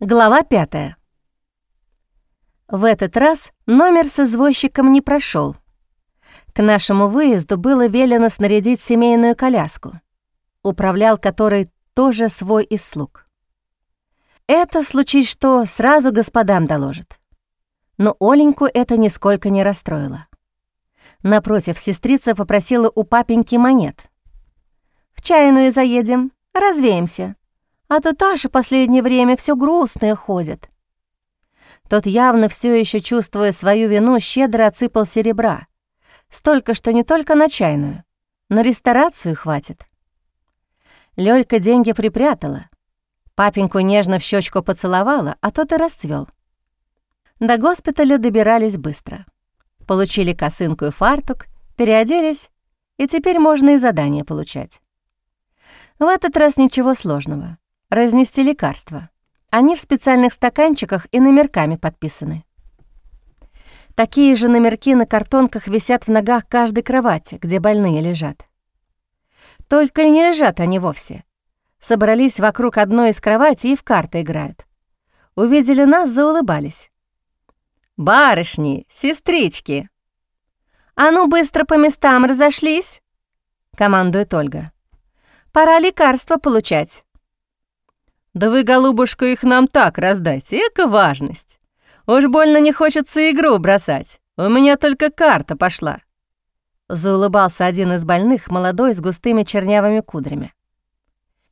Глава пятая. В этот раз номер с извозчиком не прошел. К нашему выезду было велено снарядить семейную коляску, управлял которой тоже свой из слуг. Это случись что, сразу господам доложит. Но Оленьку это нисколько не расстроило. Напротив, сестрица попросила у папеньки монет. «В чайную заедем, развеемся», а то Таша последнее время все грустное ходит. Тот явно все еще чувствуя свою вину, щедро отсыпал серебра. Столько, что не только на чайную, но ресторацию хватит. Лёлька деньги припрятала. Папеньку нежно в щечку поцеловала, а тот и расцвел. До госпиталя добирались быстро. Получили косынку и фартук, переоделись, и теперь можно и задание получать. В этот раз ничего сложного разнести лекарства. Они в специальных стаканчиках и номерками подписаны. Такие же номерки на картонках висят в ногах каждой кровати, где больные лежат. Только не лежат они вовсе. Собрались вокруг одной из кроватей и в карты играют. Увидели нас, заулыбались. «Барышни, сестрички!» «А ну, быстро по местам разошлись!» — командует Ольга. «Пора лекарства получать». «Да вы, голубушка, их нам так раздайте, эка важность. Уж больно не хочется игру бросать, у меня только карта пошла». Заулыбался один из больных, молодой, с густыми чернявыми кудрями.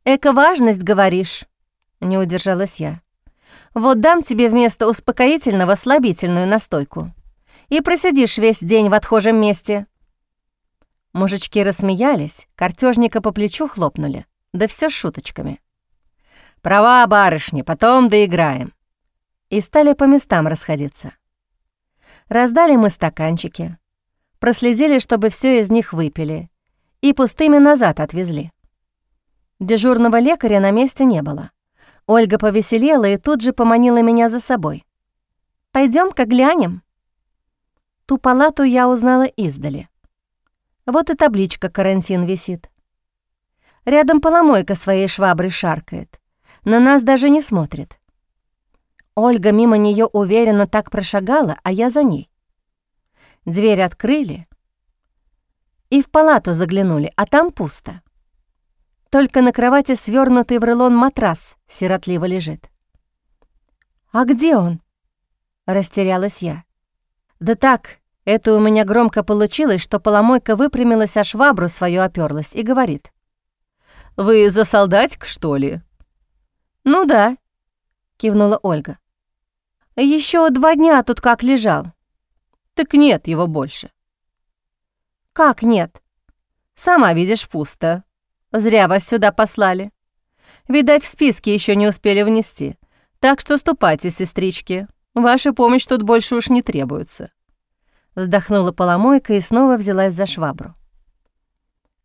«Эка важность, говоришь?» — не удержалась я. «Вот дам тебе вместо успокоительного слабительную настойку. И просидишь весь день в отхожем месте». Мужички рассмеялись, картежника по плечу хлопнули. Да все шуточками. «Права, барышня, потом доиграем». И стали по местам расходиться. Раздали мы стаканчики, проследили, чтобы все из них выпили, и пустыми назад отвезли. Дежурного лекаря на месте не было. Ольга повеселела и тут же поманила меня за собой. Пойдем-ка глянем». Ту палату я узнала издали. Вот и табличка «Карантин» висит. Рядом поломойка своей швабры шаркает на нас даже не смотрит. Ольга мимо нее уверенно так прошагала, а я за ней. Дверь открыли и в палату заглянули, а там пусто. Только на кровати свернутый в рулон матрас сиротливо лежит. «А где он?» — растерялась я. «Да так, это у меня громко получилось, что поломойка выпрямилась, а швабру свою оперлась и говорит. «Вы за солдатик, что ли?» «Ну да», — кивнула Ольга. Еще два дня тут как лежал». «Так нет его больше». «Как нет?» «Сама видишь, пусто. Зря вас сюда послали. Видать, в списке еще не успели внести. Так что ступайте, сестрички. Ваша помощь тут больше уж не требуется». Вздохнула поломойка и снова взялась за швабру.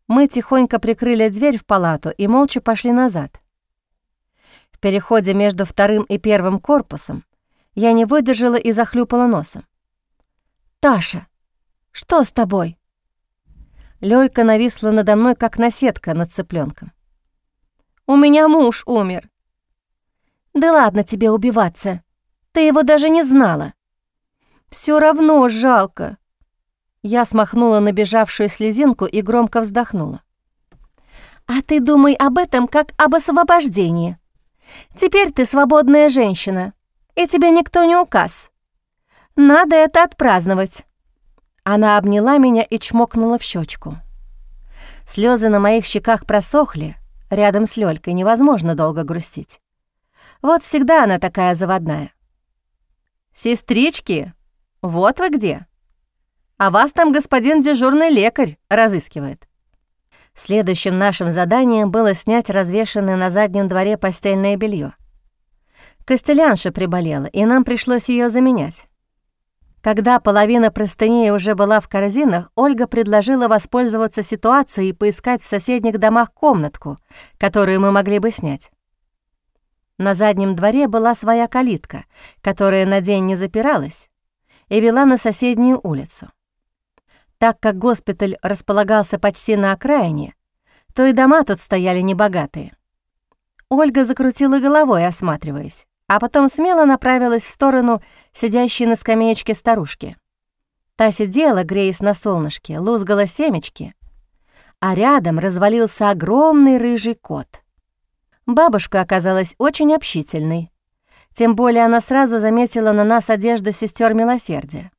Мы тихонько прикрыли дверь в палату и молча пошли назад. В переходе между вторым и первым корпусом я не выдержала и захлюпала носом. «Таша, что с тобой?» Лёлька нависла надо мной, как наседка над цыпленком. «У меня муж умер». «Да ладно тебе убиваться. Ты его даже не знала». Все равно жалко». Я смахнула набежавшую слезинку и громко вздохнула. «А ты думай об этом как об освобождении. Теперь ты свободная женщина, и тебе никто не указ. Надо это отпраздновать». Она обняла меня и чмокнула в щечку. Слезы на моих щеках просохли, рядом с Лёлькой невозможно долго грустить. Вот всегда она такая заводная. «Сестрички, вот вы где. А вас там господин дежурный лекарь разыскивает». Следующим нашим заданием было снять развешанное на заднем дворе постельное белье. Костелянша приболела, и нам пришлось ее заменять. Когда половина простыней уже была в корзинах, Ольга предложила воспользоваться ситуацией и поискать в соседних домах комнатку, которую мы могли бы снять. На заднем дворе была своя калитка, которая на день не запиралась и вела на соседнюю улицу. Так как госпиталь располагался почти на окраине, то и дома тут стояли небогатые. Ольга закрутила головой, осматриваясь, а потом смело направилась в сторону сидящей на скамеечке старушки. Та сидела, греясь на солнышке, лузгала семечки, а рядом развалился огромный рыжий кот. Бабушка оказалась очень общительной, тем более она сразу заметила на нас одежду сестер милосердия.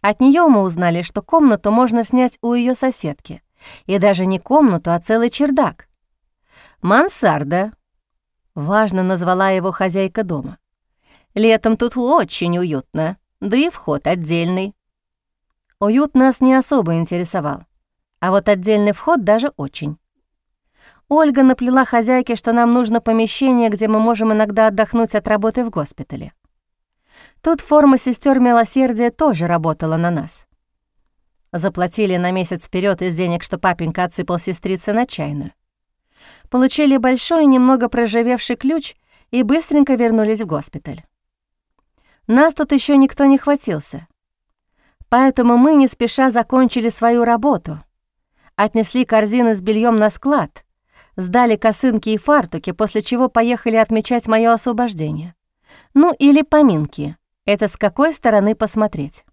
От нее мы узнали, что комнату можно снять у ее соседки. И даже не комнату, а целый чердак. «Мансарда», — важно назвала его хозяйка дома. «Летом тут очень уютно, да и вход отдельный». Уют нас не особо интересовал, а вот отдельный вход даже очень. Ольга наплела хозяйке, что нам нужно помещение, где мы можем иногда отдохнуть от работы в госпитале. Тут форма сестер милосердия тоже работала на нас. Заплатили на месяц вперед из денег, что папенька отсыпал сестрице на чайную. Получили большой, немного проживевший ключ и быстренько вернулись в госпиталь. Нас тут еще никто не хватился. Поэтому мы не спеша закончили свою работу. Отнесли корзины с бельем на склад, сдали косынки и фартуки, после чего поехали отмечать мое освобождение. Ну или поминки. Это с какой стороны посмотреть.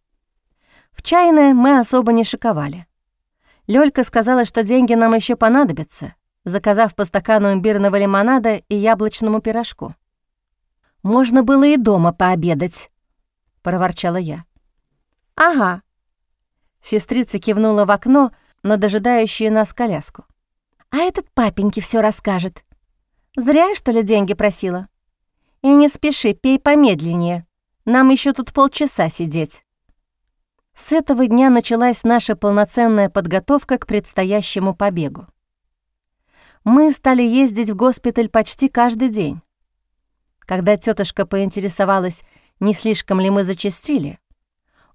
В чайное мы особо не шиковали. Лёлька сказала, что деньги нам еще понадобятся, заказав по стакану имбирного лимонада и яблочному пирожку. «Можно было и дома пообедать», — проворчала я. «Ага». Сестрица кивнула в окно на дожидающую нас коляску. «А этот папеньке все расскажет. Зря, что ли, деньги просила? И не спеши, пей помедленнее. Нам еще тут полчаса сидеть». С этого дня началась наша полноценная подготовка к предстоящему побегу. Мы стали ездить в госпиталь почти каждый день. Когда тетушка поинтересовалась, не слишком ли мы зачастили,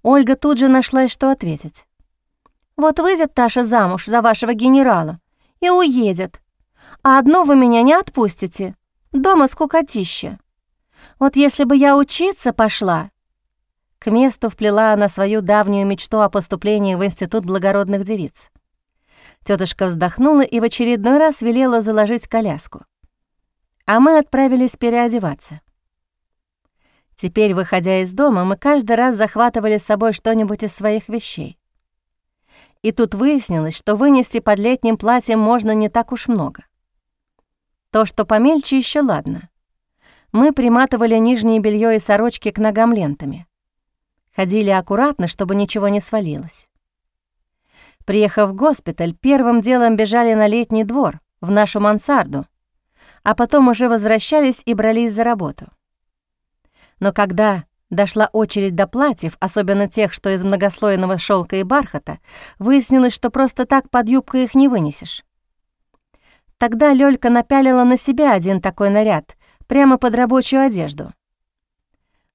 Ольга тут же нашла, что ответить. «Вот выйдет Таша замуж за вашего генерала и уедет, а одну вы меня не отпустите. Дома скукотища. Вот если бы я учиться пошла, к месту вплела она свою давнюю мечту о поступлении в Институт благородных девиц. Тетушка вздохнула и в очередной раз велела заложить коляску. А мы отправились переодеваться. Теперь, выходя из дома, мы каждый раз захватывали с собой что-нибудь из своих вещей. И тут выяснилось, что вынести под летним платьем можно не так уж много. То, что помельче, еще ладно. Мы приматывали нижнее белье и сорочки к ногам лентами. Ходили аккуратно, чтобы ничего не свалилось. Приехав в госпиталь, первым делом бежали на летний двор, в нашу мансарду, а потом уже возвращались и брались за работу. Но когда дошла очередь до платьев, особенно тех, что из многослойного шелка и бархата, выяснилось, что просто так под юбкой их не вынесешь. Тогда Лёлька напялила на себя один такой наряд, прямо под рабочую одежду.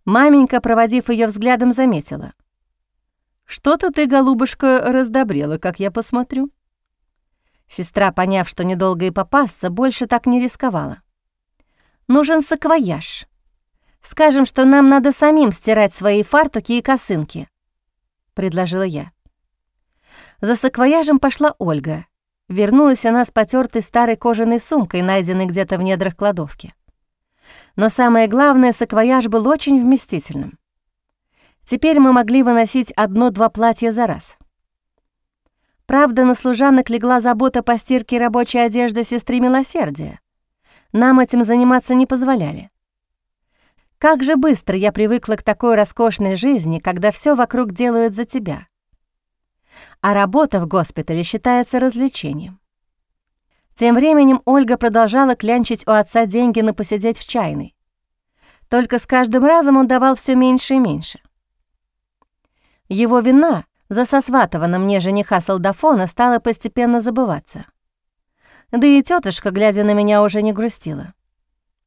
Маменька, проводив ее взглядом, заметила. «Что-то ты, голубушка, раздобрела, как я посмотрю». Сестра, поняв, что недолго и попасться, больше так не рисковала. «Нужен саквояж. Скажем, что нам надо самим стирать свои фартуки и косынки», — предложила я. За саквояжем пошла Ольга. Вернулась она с потертой старой кожаной сумкой, найденной где-то в недрах кладовки. Но самое главное, саквояж был очень вместительным. Теперь мы могли выносить одно-два платья за раз. Правда, на служанок легла забота по стирке рабочей одежды сестры Милосердия. Нам этим заниматься не позволяли. Как же быстро я привыкла к такой роскошной жизни, когда все вокруг делают за тебя. А работа в госпитале считается развлечением. Тем временем Ольга продолжала клянчить у отца деньги на посидеть в чайной. Только с каждым разом он давал все меньше и меньше. Его вина за сосватого мне жениха солдафона стала постепенно забываться. Да и тетушка, глядя на меня, уже не грустила.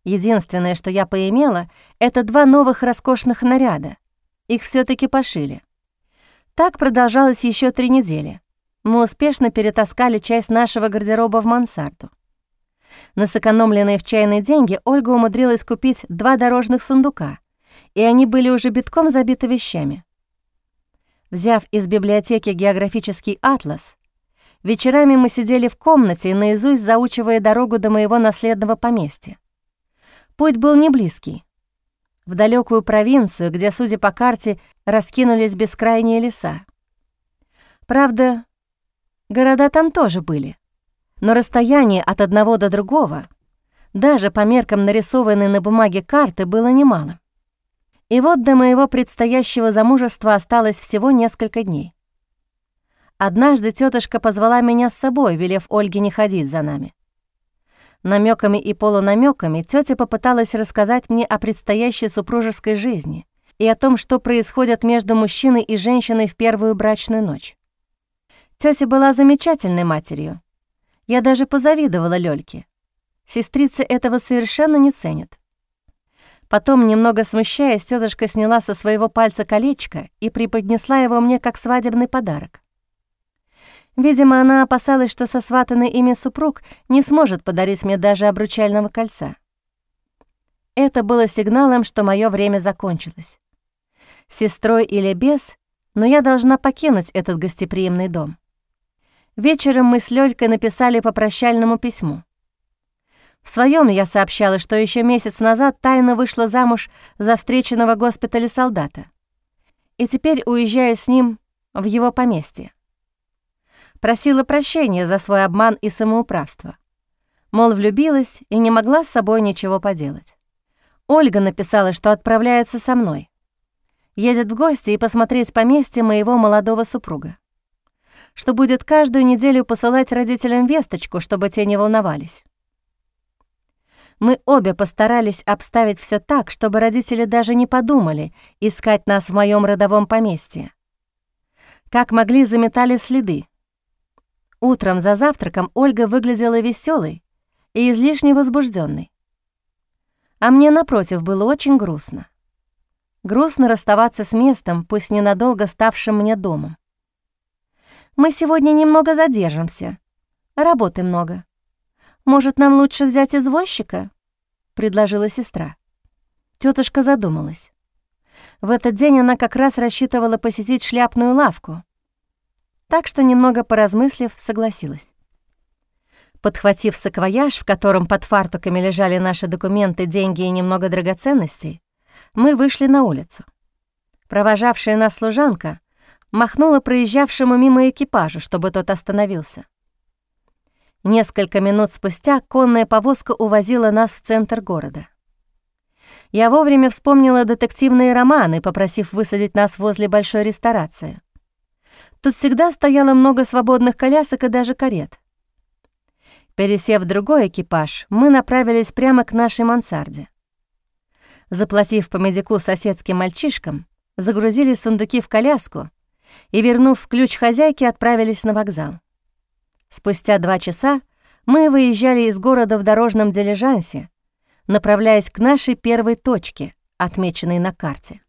Единственное, что я поимела, это два новых роскошных наряда. Их все таки пошили. Так продолжалось еще три недели мы успешно перетаскали часть нашего гардероба в мансарду. На сэкономленные в чайные деньги Ольга умудрилась купить два дорожных сундука, и они были уже битком забиты вещами. Взяв из библиотеки географический атлас, вечерами мы сидели в комнате, наизусть заучивая дорогу до моего наследного поместья. Путь был не близкий, в далекую провинцию, где, судя по карте, раскинулись бескрайние леса. Правда, города там тоже были, но расстояние от одного до другого, даже по меркам нарисованной на бумаге карты, было немало. И вот до моего предстоящего замужества осталось всего несколько дней. Однажды тетушка позвала меня с собой, велев Ольге не ходить за нами. Намеками и полунамеками тетя попыталась рассказать мне о предстоящей супружеской жизни и о том, что происходит между мужчиной и женщиной в первую брачную ночь. Тетя была замечательной матерью. Я даже позавидовала Лёльке. Сестрица этого совершенно не ценит. Потом, немного смущаясь, тетушка сняла со своего пальца колечко и преподнесла его мне как свадебный подарок. Видимо, она опасалась, что сосватанный ими супруг не сможет подарить мне даже обручального кольца. Это было сигналом, что мое время закончилось. Сестрой или без, но я должна покинуть этот гостеприимный дом. Вечером мы с Лёлькой написали по прощальному письму. В своем я сообщала, что еще месяц назад тайно вышла замуж за встреченного госпиталя солдата. И теперь уезжаю с ним в его поместье просила прощения за свой обман и самоуправство. Мол, влюбилась и не могла с собой ничего поделать. Ольга написала, что отправляется со мной. Едет в гости и посмотреть поместье моего молодого супруга. Что будет каждую неделю посылать родителям весточку, чтобы те не волновались. Мы обе постарались обставить все так, чтобы родители даже не подумали искать нас в моем родовом поместье. Как могли, заметали следы. Утром за завтраком Ольга выглядела веселой и излишне возбужденной. А мне, напротив, было очень грустно. Грустно расставаться с местом, пусть ненадолго ставшим мне домом. «Мы сегодня немного задержимся. Работы много. Может, нам лучше взять извозчика?» — предложила сестра. Тетушка задумалась. В этот день она как раз рассчитывала посетить шляпную лавку, так что, немного поразмыслив, согласилась. Подхватив саквояж, в котором под фартуками лежали наши документы, деньги и немного драгоценностей, мы вышли на улицу. Провожавшая нас служанка махнула проезжавшему мимо экипажу, чтобы тот остановился. Несколько минут спустя конная повозка увозила нас в центр города. Я вовремя вспомнила детективные романы, попросив высадить нас возле большой ресторации. Тут всегда стояло много свободных колясок и даже карет. Пересев другой экипаж, мы направились прямо к нашей мансарде. Заплатив по медику соседским мальчишкам, загрузили сундуки в коляску и, вернув ключ хозяйке, отправились на вокзал. Спустя два часа мы выезжали из города в дорожном дилижансе, направляясь к нашей первой точке, отмеченной на карте.